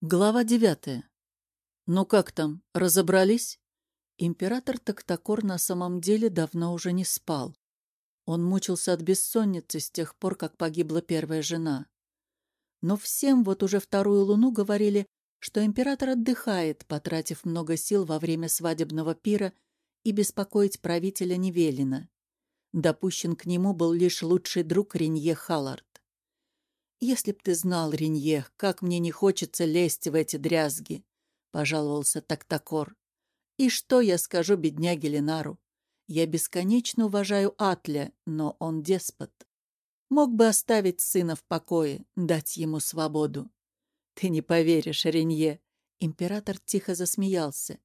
Глава девятая. Ну как там, разобрались? Император Токтакор на самом деле давно уже не спал. Он мучился от бессонницы с тех пор, как погибла первая жена. Но всем вот уже вторую луну говорили, что император отдыхает, потратив много сил во время свадебного пира, и беспокоить правителя не велено. Допущен к нему был лишь лучший друг Ренье Халлард. «Если б ты знал, Ренье, как мне не хочется лезть в эти дрязги», — пожаловался Тактакор. «И что я скажу бедняге Ленару? Я бесконечно уважаю Атля, но он деспот. Мог бы оставить сына в покое, дать ему свободу». «Ты не поверишь, Ренье!» Император тихо засмеялся.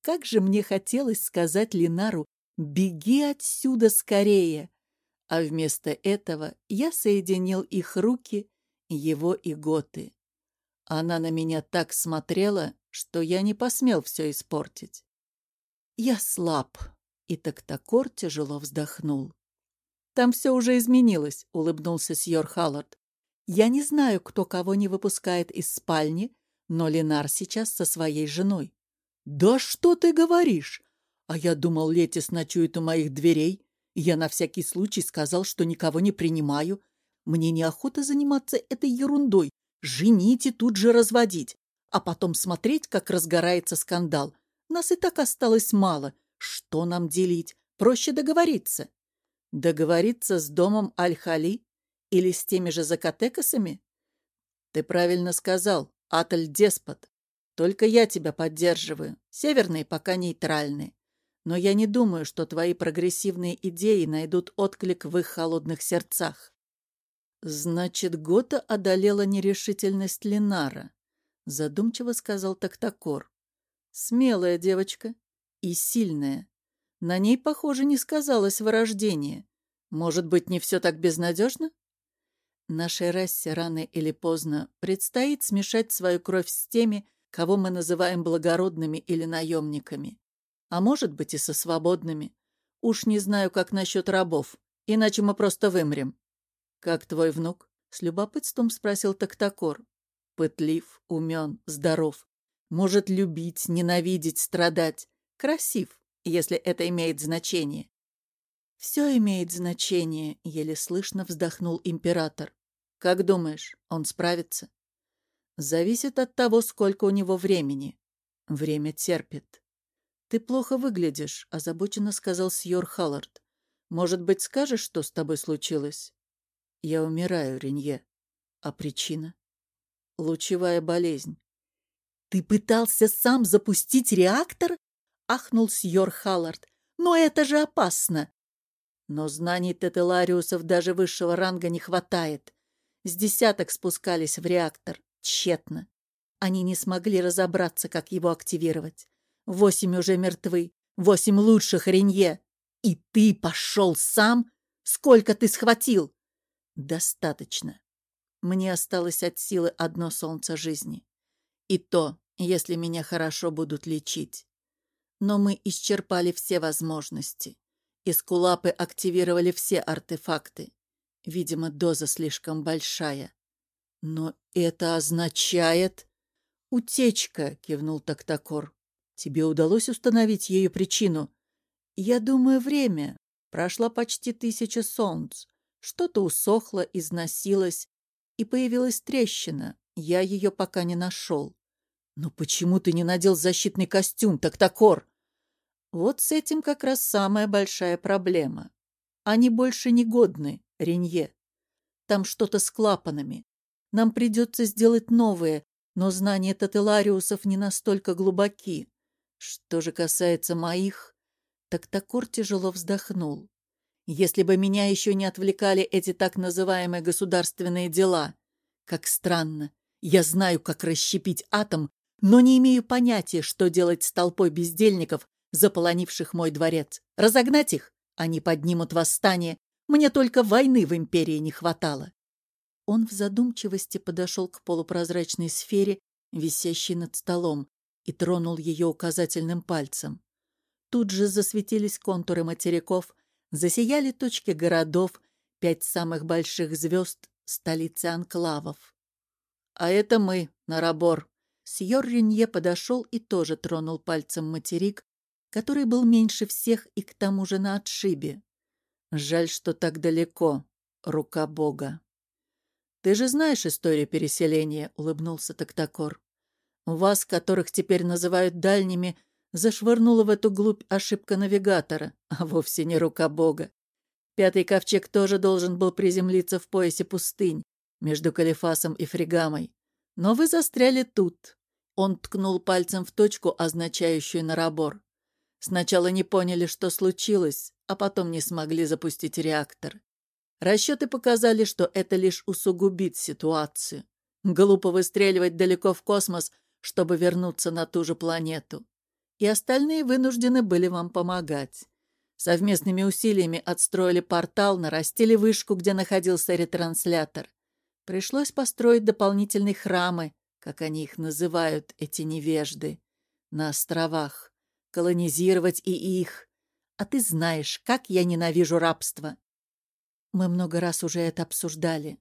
«Как же мне хотелось сказать Ленару, беги отсюда скорее!» А вместо этого я соединил их руки, его и Готы. Она на меня так смотрела, что я не посмел все испортить. Я слаб, и Токтакор тяжело вздохнул. «Там все уже изменилось», — улыбнулся Сьор Халлард. «Я не знаю, кто кого не выпускает из спальни, но Ленар сейчас со своей женой». «Да что ты говоришь? А я думал, Летис ночует у моих дверей. Я на всякий случай сказал, что никого не принимаю. Мне неохота заниматься этой ерундой. Женить и тут же разводить. А потом смотреть, как разгорается скандал. Нас и так осталось мало. Что нам делить? Проще договориться. Договориться с домом Аль-Хали? Или с теми же закатекасами? Ты правильно сказал. Аталь-деспот. Только я тебя поддерживаю. Северные пока нейтральные но я не думаю, что твои прогрессивные идеи найдут отклик в их холодных сердцах. Значит, Гота одолела нерешительность Ленара, задумчиво сказал Тактакор. Смелая девочка и сильная. На ней, похоже, не сказалось вырождение. Может быть, не все так безнадежно? Нашей расе рано или поздно предстоит смешать свою кровь с теми, кого мы называем благородными или наемниками а может быть и со свободными. Уж не знаю, как насчет рабов, иначе мы просто вымрем. — Как твой внук? — с любопытством спросил Токтакор. Пытлив, умен, здоров. Может любить, ненавидеть, страдать. Красив, если это имеет значение. «Все имеет значение», — еле слышно вздохнул император. «Как думаешь, он справится?» «Зависит от того, сколько у него времени. Время терпит». «Ты плохо выглядишь», — озабоченно сказал Сьор Халлард. «Может быть, скажешь, что с тобой случилось?» «Я умираю, Ренье. А причина?» «Лучевая болезнь». «Ты пытался сам запустить реактор?» — ахнул Сьор Халлард. «Но это же опасно!» Но знаний Тетелариусов даже высшего ранга не хватает. С десяток спускались в реактор. Тщетно. Они не смогли разобраться, как его активировать. Восемь уже мертвы, восемь лучших Ренье. И ты пошел сам? Сколько ты схватил? Достаточно. Мне осталось от силы одно солнце жизни. И то, если меня хорошо будут лечить. Но мы исчерпали все возможности. Искулапы активировали все артефакты. Видимо, доза слишком большая. Но это означает... «Утечка», — кивнул Тактакор. Тебе удалось установить ее причину? Я думаю, время. Прошла почти тысяча солнц. Что-то усохло, износилось, и появилась трещина. Я ее пока не нашел. Но почему ты не надел защитный костюм, Тактакор? Вот с этим как раз самая большая проблема. Они больше не годны, Ренье. Там что-то с клапанами. Нам придется сделать новые, но знания Тателариусов не настолько глубоки. Что же касается моих, так Токор тяжело вздохнул. Если бы меня еще не отвлекали эти так называемые государственные дела. Как странно. Я знаю, как расщепить атом, но не имею понятия, что делать с толпой бездельников, заполонивших мой дворец. Разогнать их? Они поднимут восстание. Мне только войны в империи не хватало. Он в задумчивости подошел к полупрозрачной сфере, висящей над столом, и тронул ее указательным пальцем. Тут же засветились контуры материков, засияли точки городов, пять самых больших звезд столицы анклавов. «А это мы, Нарабор», Сьор Ренье подошел и тоже тронул пальцем материк, который был меньше всех и к тому же на отшибе. Жаль, что так далеко. Рука Бога. «Ты же знаешь историю переселения», — улыбнулся Токтакор. «Вас, которых теперь называют дальними, зашвырнула в эту глубь ошибка навигатора, а вовсе не рука Бога. Пятый ковчег тоже должен был приземлиться в поясе пустынь, между Калифасом и Фригамой. Но вы застряли тут. Он ткнул пальцем в точку, означающую Нарабор. Сначала не поняли, что случилось, а потом не смогли запустить реактор. Расчеты показали, что это лишь усугубит ситуацию. Глупо выстреливать далеко в космос, чтобы вернуться на ту же планету. И остальные вынуждены были вам помогать. Совместными усилиями отстроили портал, нарастили вышку, где находился ретранслятор. Пришлось построить дополнительные храмы, как они их называют, эти невежды, на островах. Колонизировать и их. А ты знаешь, как я ненавижу рабство. Мы много раз уже это обсуждали.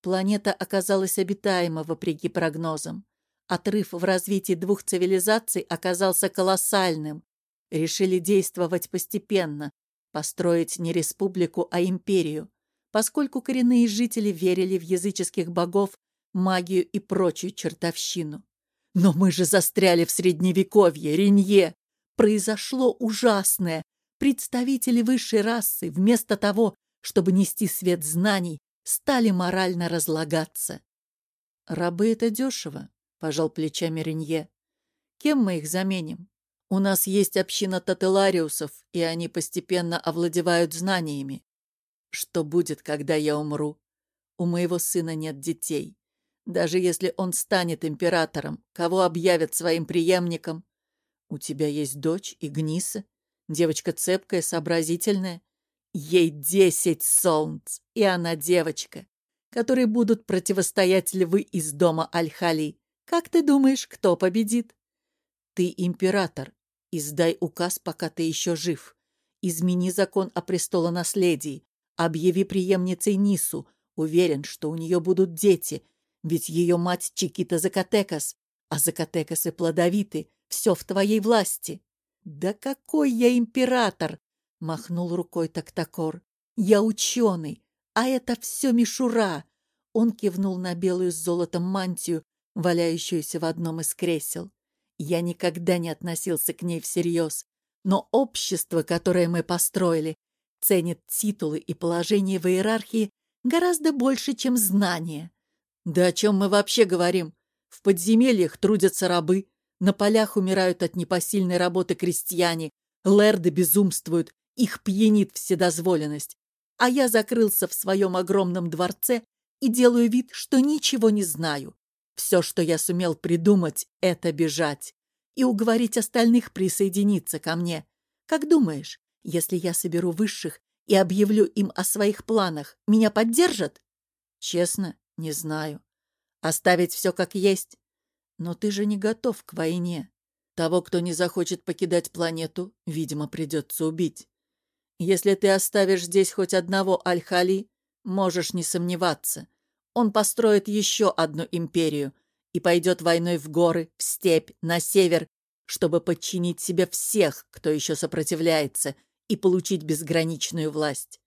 Планета оказалась обитаема, вопреки прогнозам. Отрыв в развитии двух цивилизаций оказался колоссальным. Решили действовать постепенно, построить не республику, а империю поскольку коренные жители верили в языческих богов, магию и прочую чертовщину. Но мы же застряли в средневековье, Ренье. Произошло ужасное. Представители высшей расы, вместо того, чтобы нести свет знаний, стали морально разлагаться. «Рабы — это дешево», — пожал плечами Ренье. «Кем мы их заменим? У нас есть община тателариусов, и они постепенно овладевают знаниями. Что будет, когда я умру? У моего сына нет детей. Даже если он станет императором, кого объявят своим преемником? У тебя есть дочь Игниса, девочка цепкая, сообразительная. Ей десять солнц, и она девочка, которые будут противостоять львы из дома Аль-Хали. Как ты думаешь, кто победит? Ты император. Издай указ, пока ты еще жив. Измени закон о престолонаследии. Объяви преемницей Нису. Уверен, что у нее будут дети, ведь ее мать Чикита Закатекас, а Закатекасы плодовиты. Все в твоей власти. Да какой я император! Махнул рукой Тактакор. Я ученый, а это все мишура. Он кивнул на белую с золотом мантию, валяющуюся в одном из кресел. Я никогда не относился к ней всерьез, но общество, которое мы построили, ценит титулы и положение в иерархии гораздо больше, чем знания. Да о чем мы вообще говорим? В подземельях трудятся рабы, на полях умирают от непосильной работы крестьяне, лэрды безумствуют, их пьянит вседозволенность. А я закрылся в своем огромном дворце и делаю вид, что ничего не знаю. Все, что я сумел придумать, это бежать и уговорить остальных присоединиться ко мне. Как думаешь, если я соберу высших и объявлю им о своих планах, меня поддержат? Честно, не знаю. Оставить все как есть? Но ты же не готов к войне. Того, кто не захочет покидать планету, видимо, придется убить. Если ты оставишь здесь хоть одного Аль-Хали, можешь не сомневаться. Он построит еще одну империю и пойдет войной в горы, в степь, на север, чтобы подчинить себе всех, кто еще сопротивляется, и получить безграничную власть.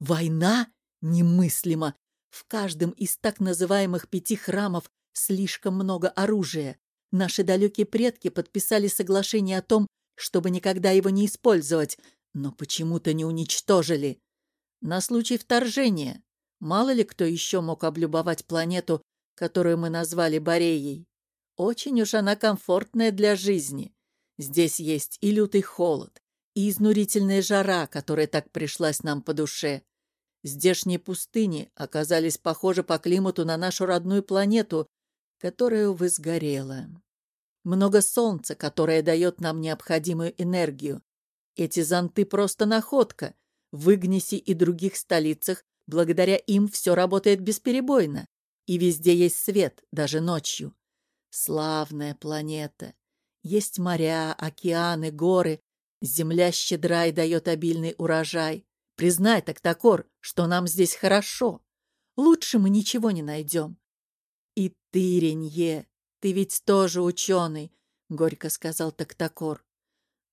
Война немыслима. В каждом из так называемых пяти храмов слишком много оружия. Наши далекие предки подписали соглашение о том, чтобы никогда его не использовать, но почему-то не уничтожили. На случай вторжения. Мало ли кто еще мог облюбовать планету, которую мы назвали Бореей. Очень уж она комфортная для жизни. Здесь есть и лютый холод, и изнурительная жара, которая так пришлась нам по душе. Здешние пустыни оказались похожи по климату на нашу родную планету, которая, увы, сгорела. Много солнца, которое дает нам необходимую энергию. Эти зонты просто находка. В Игнисе и других столицах благодаря им все работает бесперебойно. И везде есть свет, даже ночью. Славная планета. Есть моря, океаны, горы, Земля щедра и дает обильный урожай. Признай, Тактакор, что нам здесь хорошо. Лучше мы ничего не найдем. И ты, Ренье, Ты ведь тоже ученый, — горько сказал Тактакор.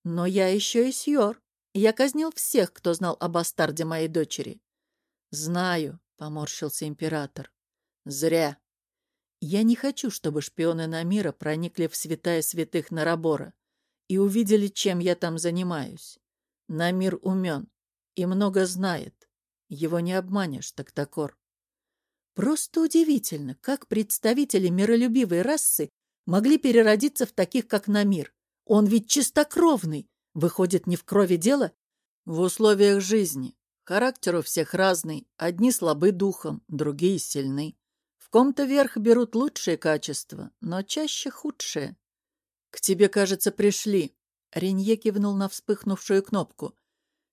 Но я еще и сьор. Я казнил всех, кто знал о бастарде моей дочери. Знаю, — поморщился император. Зря. Я не хочу, чтобы шпионы Намира проникли в святая святых Нарабора и увидели, чем я там занимаюсь. Намир умен и много знает. Его не обманешь, Тактакор. Просто удивительно, как представители миролюбивой расы могли переродиться в таких, как Намир. Он ведь чистокровный. Выходит, не в крови дело? В условиях жизни. Характер у всех разный. Одни слабы духом, другие сильны. В ком-то верх берут лучшие качества, но чаще худшие. «К тебе, кажется, пришли». Ренье кивнул на вспыхнувшую кнопку.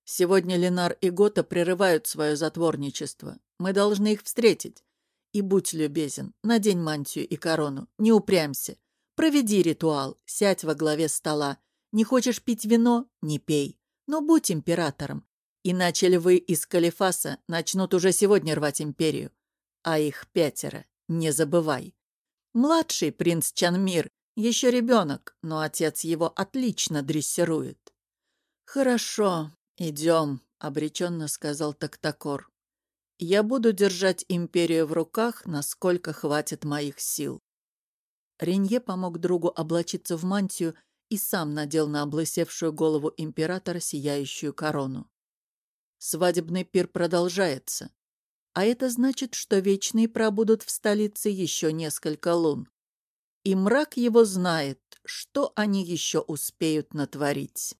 «Сегодня Ленар и Гота прерывают свое затворничество. Мы должны их встретить. И будь любезен, надень мантию и корону, не упрямься. Проведи ритуал, сядь во главе стола. Не хочешь пить вино — не пей. Но будь императором. Иначе львы из Калифаса начнут уже сегодня рвать империю а их пятеро, не забывай. Младший принц Чанмир еще ребенок, но отец его отлично дрессирует. «Хорошо, идем», — обреченно сказал Тактакор. «Я буду держать империю в руках, насколько хватит моих сил». Ренье помог другу облачиться в мантию и сам надел на облысевшую голову императора сияющую корону. Свадебный пир продолжается. А это значит, что вечные пробудут в столице еще несколько лун. И мрак его знает, что они еще успеют натворить.